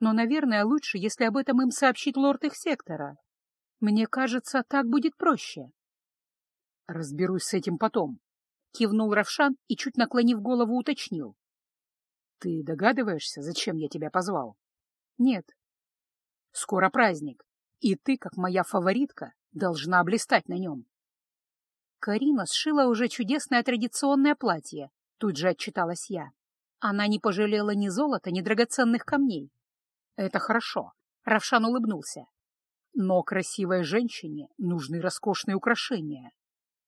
Но, наверное, лучше, если об этом им сообщит лорд их сектора. Мне кажется, так будет проще. — Разберусь с этим потом, — кивнул Равшан и, чуть наклонив голову, уточнил. — Ты догадываешься, зачем я тебя позвал? — Нет. — Скоро праздник, и ты, как моя фаворитка, должна блистать на нем. Карина сшила уже чудесное традиционное платье, тут же отчиталась я. Она не пожалела ни золота, ни драгоценных камней. Это хорошо, Равшан улыбнулся. Но красивой женщине нужны роскошные украшения.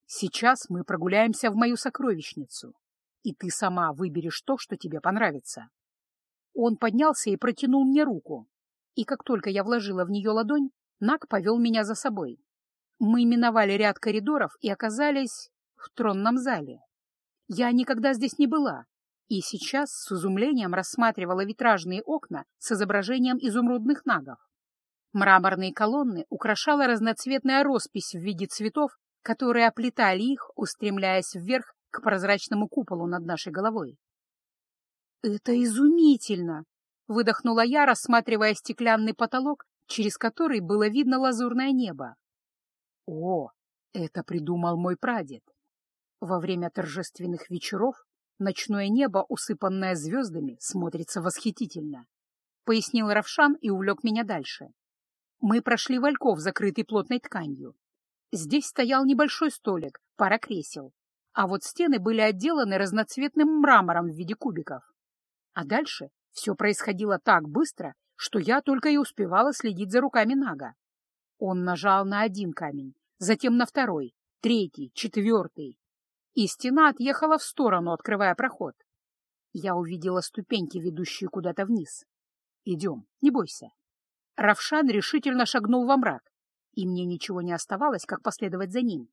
Сейчас мы прогуляемся в мою сокровищницу, и ты сама выберешь то, что тебе понравится. Он поднялся и протянул мне руку, и как только я вложила в нее ладонь, Нак повел меня за собой. Мы миновали ряд коридоров и оказались в тронном зале. Я никогда здесь не была, и сейчас с изумлением рассматривала витражные окна с изображением изумрудных нагов. Мраморные колонны украшала разноцветная роспись в виде цветов, которые оплетали их, устремляясь вверх к прозрачному куполу над нашей головой. «Это изумительно!» — выдохнула я, рассматривая стеклянный потолок, через который было видно лазурное небо. «О, это придумал мой прадед. Во время торжественных вечеров ночное небо, усыпанное звездами, смотрится восхитительно, — пояснил Равшан и увлек меня дальше. Мы прошли вальков, закрытый плотной тканью. Здесь стоял небольшой столик, пара кресел, а вот стены были отделаны разноцветным мрамором в виде кубиков. А дальше все происходило так быстро, что я только и успевала следить за руками Нага. Он нажал на один камень, затем на второй, третий, четвертый, и стена отъехала в сторону, открывая проход. Я увидела ступеньки, ведущие куда-то вниз. «Идем, не бойся». Равшан решительно шагнул во мрак, и мне ничего не оставалось, как последовать за ним.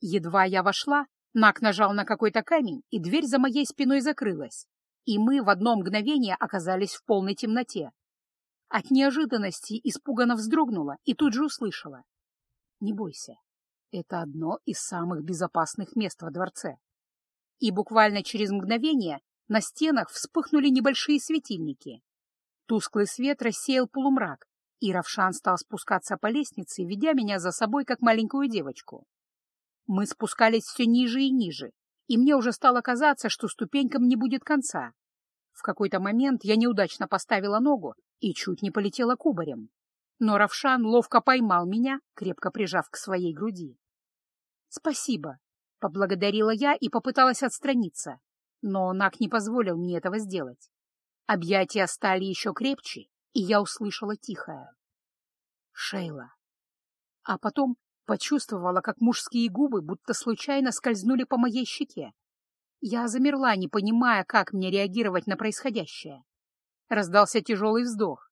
Едва я вошла, Нак нажал на какой-то камень, и дверь за моей спиной закрылась, и мы в одно мгновение оказались в полной темноте. От неожиданности испуганно вздрогнула и тут же услышала. «Не бойся, это одно из самых безопасных мест во дворце». И буквально через мгновение на стенах вспыхнули небольшие светильники. Тусклый свет рассеял полумрак, и Равшан стал спускаться по лестнице, ведя меня за собой, как маленькую девочку. Мы спускались все ниже и ниже, и мне уже стало казаться, что ступенькам не будет конца. В какой-то момент я неудачно поставила ногу и чуть не полетела кубарем. Но Равшан ловко поймал меня, крепко прижав к своей груди. «Спасибо», — поблагодарила я и попыталась отстраниться, но Нак не позволил мне этого сделать. Объятия стали еще крепче, и я услышала тихое. «Шейла». А потом Почувствовала, как мужские губы будто случайно скользнули по моей щеке. Я замерла, не понимая, как мне реагировать на происходящее. Раздался тяжелый вздох,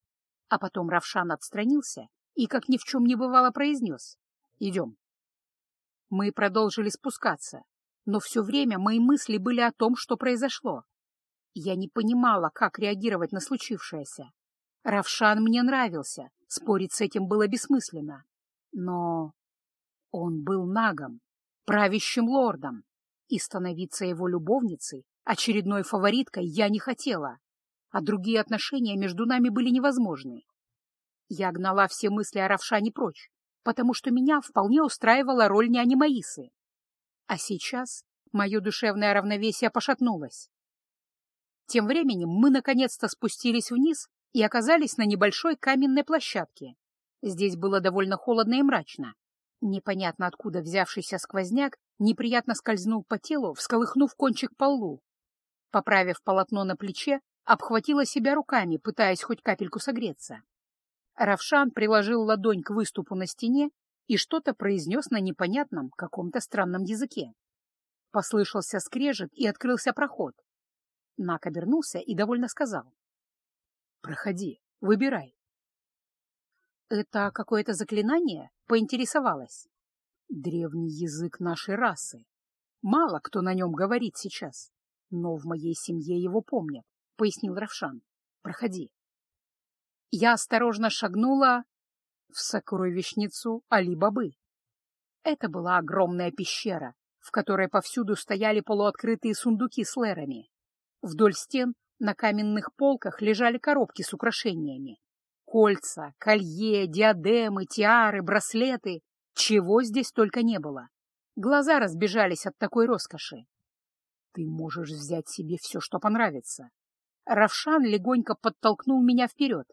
а потом Равшан отстранился и, как ни в чем не бывало, произнес «Идем». Мы продолжили спускаться, но все время мои мысли были о том, что произошло. Я не понимала, как реагировать на случившееся. Равшан мне нравился, спорить с этим было бессмысленно. Но он был нагом, правящим лордом, и становиться его любовницей, очередной фавориткой, я не хотела, а другие отношения между нами были невозможны. Я гнала все мысли о Равшане прочь, потому что меня вполне устраивала роль няни Маисы. А сейчас мое душевное равновесие пошатнулось. Тем временем мы наконец-то спустились вниз и оказались на небольшой каменной площадке. Здесь было довольно холодно и мрачно, Непонятно откуда взявшийся сквозняк неприятно скользнул по телу, всколыхнув кончик по лбу. Поправив полотно на плече, обхватила себя руками, пытаясь хоть капельку согреться. Равшан приложил ладонь к выступу на стене и что-то произнес на непонятном, каком-то странном языке. Послышался скрежет и открылся проход. Нак обернулся и довольно сказал. — Проходи, выбирай. «Это какое-то заклинание?» — поинтересовалась. «Древний язык нашей расы. Мало кто на нем говорит сейчас, но в моей семье его помнят», — пояснил Равшан. «Проходи». Я осторожно шагнула в сокровищницу Али-Бабы. Это была огромная пещера, в которой повсюду стояли полуоткрытые сундуки с лерами. Вдоль стен на каменных полках лежали коробки с украшениями. Кольца, колье, диадемы, тиары, браслеты. Чего здесь только не было. Глаза разбежались от такой роскоши. Ты можешь взять себе все, что понравится. Равшан легонько подтолкнул меня вперед.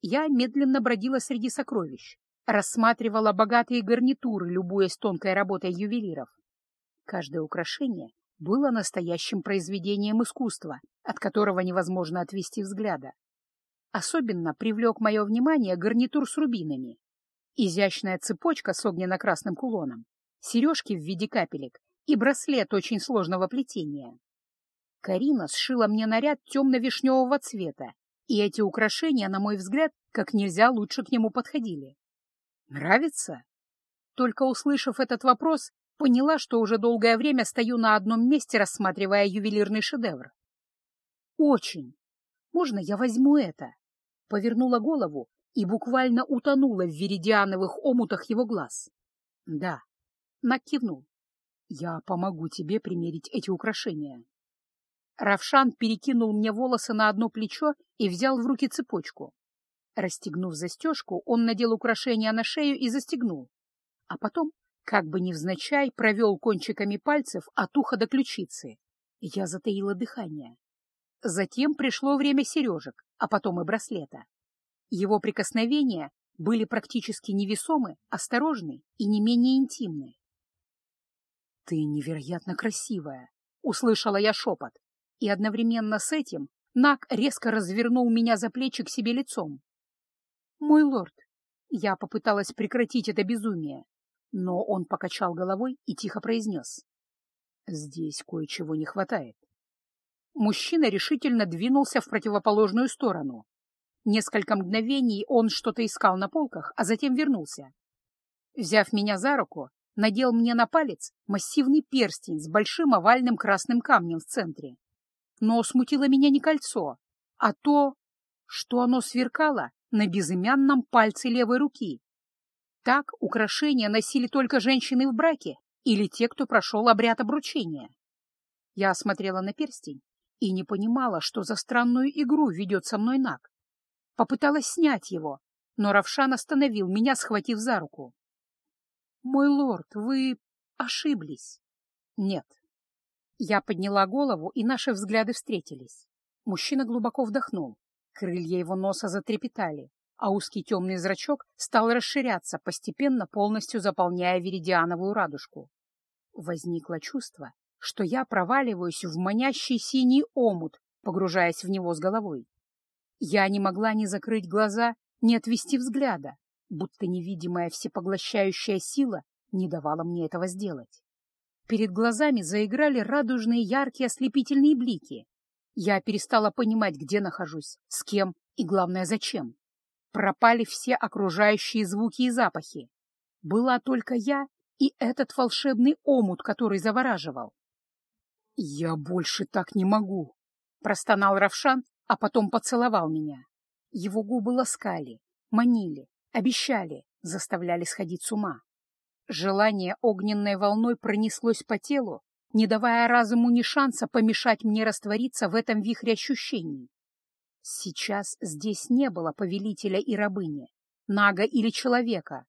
Я медленно бродила среди сокровищ, рассматривала богатые гарнитуры, любуясь тонкой работой ювелиров. Каждое украшение было настоящим произведением искусства, от которого невозможно отвести взгляда. Особенно привлек мое внимание гарнитур с рубинами. Изящная цепочка с огненно-красным кулоном, сережки в виде капелек и браслет очень сложного плетения. Карина сшила мне наряд темно-вишневого цвета, и эти украшения, на мой взгляд, как нельзя лучше к нему подходили. Нравится? Только услышав этот вопрос, поняла, что уже долгое время стою на одном месте, рассматривая ювелирный шедевр. Очень. Можно я возьму это? повернула голову и буквально утонула в веридиановых омутах его глаз. Да, накивнул. Я помогу тебе примерить эти украшения. Равшан перекинул мне волосы на одно плечо и взял в руки цепочку. Расстегнув застежку, он надел украшение на шею и застегнул, а потом Как бы невзначай провел кончиками пальцев от уха до ключицы. Я затаила дыхание. Затем пришло время сережек, а потом и браслета. Его прикосновения были практически невесомы, осторожны и не менее интимны. «Ты невероятно красивая!» — услышала я шепот, и одновременно с этим Нак резко развернул меня за плечи к себе лицом. «Мой лорд!» — я попыталась прекратить это безумие, но он покачал головой и тихо произнес. «Здесь кое-чего не хватает». Мужчина решительно двинулся в противоположную сторону. Несколько мгновений он что-то искал на полках, а затем вернулся. Взяв меня за руку, надел мне на палец массивный перстень с большим овальным красным камнем в центре. Но смутило меня не кольцо, а то, что оно сверкало на безымянном пальце левой руки. Так украшения носили только женщины в браке или те, кто прошел обряд обручения. Я смотрела на перстень и не понимала, что за странную игру ведет со мной Наг. Попыталась снять его, но Равшан остановил меня, схватив за руку. «Мой лорд, вы ошиблись». «Нет». Я подняла голову, и наши взгляды встретились. Мужчина глубоко вдохнул. Крылья его носа затрепетали, а узкий темный зрачок стал расширяться, постепенно полностью заполняя веридиановую радужку. Возникло чувство, что я проваливаюсь в манящий синий омут, погружаясь в него с головой. Я не могла ни закрыть глаза, ни отвести взгляда будто невидимая всепоглощающая сила не давала мне этого сделать. Перед глазами заиграли радужные яркие ослепительные блики. Я перестала понимать, где нахожусь, с кем и, главное, зачем. Пропали все окружающие звуки и запахи. Была только я и этот волшебный омут, который завораживал. «Я больше так не могу», — простонал Равшан, а потом поцеловал меня. Его губы ласкали, манили, Обещали, заставляли сходить с ума. Желание огненной волной пронеслось по телу, не давая разуму ни шанса помешать мне раствориться в этом вихре ощущений. Сейчас здесь не было повелителя и рабыни, нага или человека.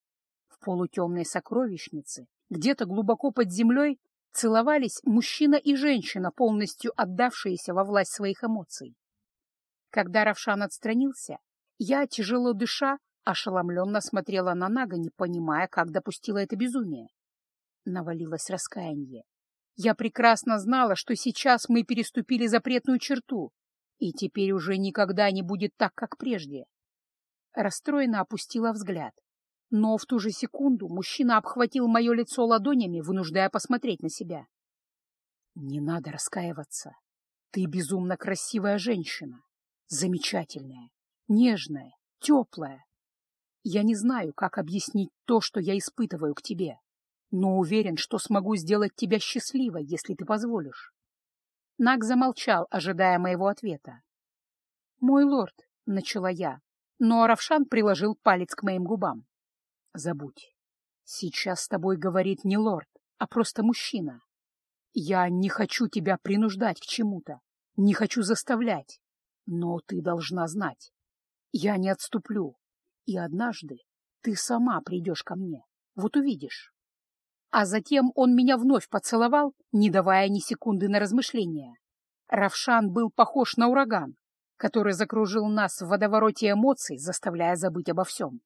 В полутемной сокровищнице, где-то глубоко под землей, целовались мужчина и женщина, полностью отдавшиеся во власть своих эмоций. Когда Равшан отстранился, я, тяжело дыша, Ошеломленно смотрела на Нага, не понимая, как допустила это безумие. Навалилось раскаяние. Я прекрасно знала, что сейчас мы переступили запретную черту, и теперь уже никогда не будет так, как прежде. Расстроенно опустила взгляд. Но в ту же секунду мужчина обхватил мое лицо ладонями, вынуждая посмотреть на себя. «Не надо раскаиваться. Ты безумно красивая женщина. Замечательная, нежная, теплая. Я не знаю, как объяснить то, что я испытываю к тебе, но уверен, что смогу сделать тебя счастливой, если ты позволишь. Наг замолчал, ожидая моего ответа. «Мой лорд», — начала я, но Равшан приложил палец к моим губам. «Забудь. Сейчас с тобой говорит не лорд, а просто мужчина. Я не хочу тебя принуждать к чему-то, не хочу заставлять, но ты должна знать. Я не отступлю, и однажды ты сама придешь ко мне, вот увидишь. А затем он меня вновь поцеловал, не давая ни секунды на размышления. Равшан был похож на ураган, который закружил нас в водовороте эмоций, заставляя забыть обо всем.